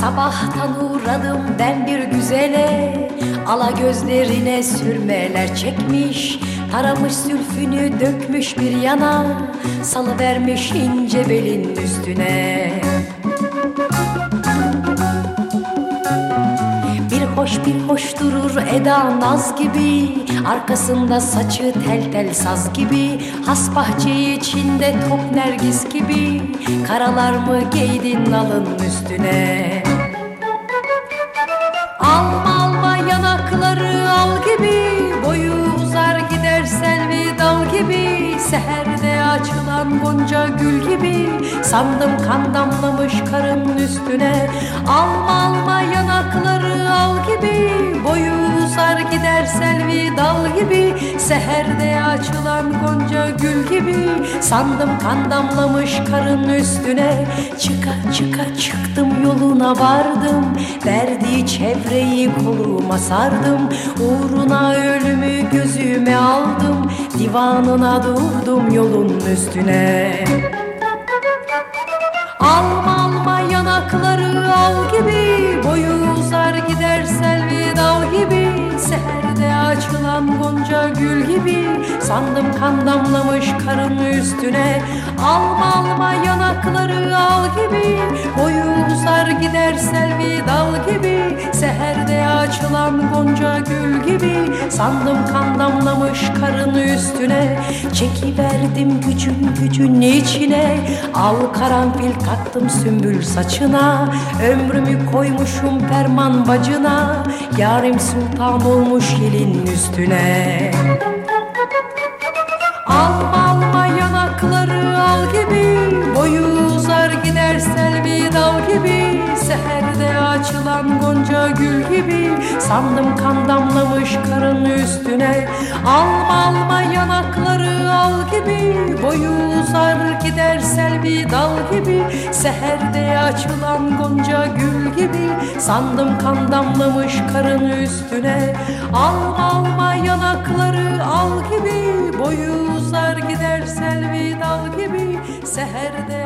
Sabahtan uğradım ben bir güzele. Ala gözlerine sürmeler çekmiş. Taramış zülfünü dökmüş bir yana. Salıvermiş ince belin üstüne hoş bir hoş durur Eda Naz gibi. Arkasında saçı tel tel saz gibi. Has bahçeyi içinde top nergis gibi. Karalar mı giydin alın üstüne açılan gonca gül gibi Sandım kan damlamış karın üstüne. Alma alma yanakları al gibi Boyu selvi dal gibi Seherde açılan gonca gül gibi Sandım kan damlamış karın üstüne. Çıka çıka çıktım yoluna vardım Verdiği çevreyi koluma sardım. Uğruna ölümü gözüme aldım Divanına durdum yolun üstüne. Alma alma yanakları al gibi Boyu uzar gider selvi dal gibi açılan gonca gül gibi Sandım kan damlamış karın üstüne. Alma alma yanakları al gibi Boyu uzar gider selvi dal gibi. Seherde açılan gonca gül gibi Sandım kan damlamış karın üstüne Çekiverdim gücün gücün içine. Al karanfil taktım sümbül saçına. Ömrümü koymuşum ferman bacına. Yarim sultan olmuş yelin üstüne gonca gül gibi Sandım kan damlamış karın üstüne. Alma alma yanakları al gibi Boyu uzar gider selvi dal gibi. Seherde açılan gonca gül gibi Sandım kan damlamış karın üstüne. Alma alma yanakları al gibi Boyu uzar gider selvi dal gibi. Seherde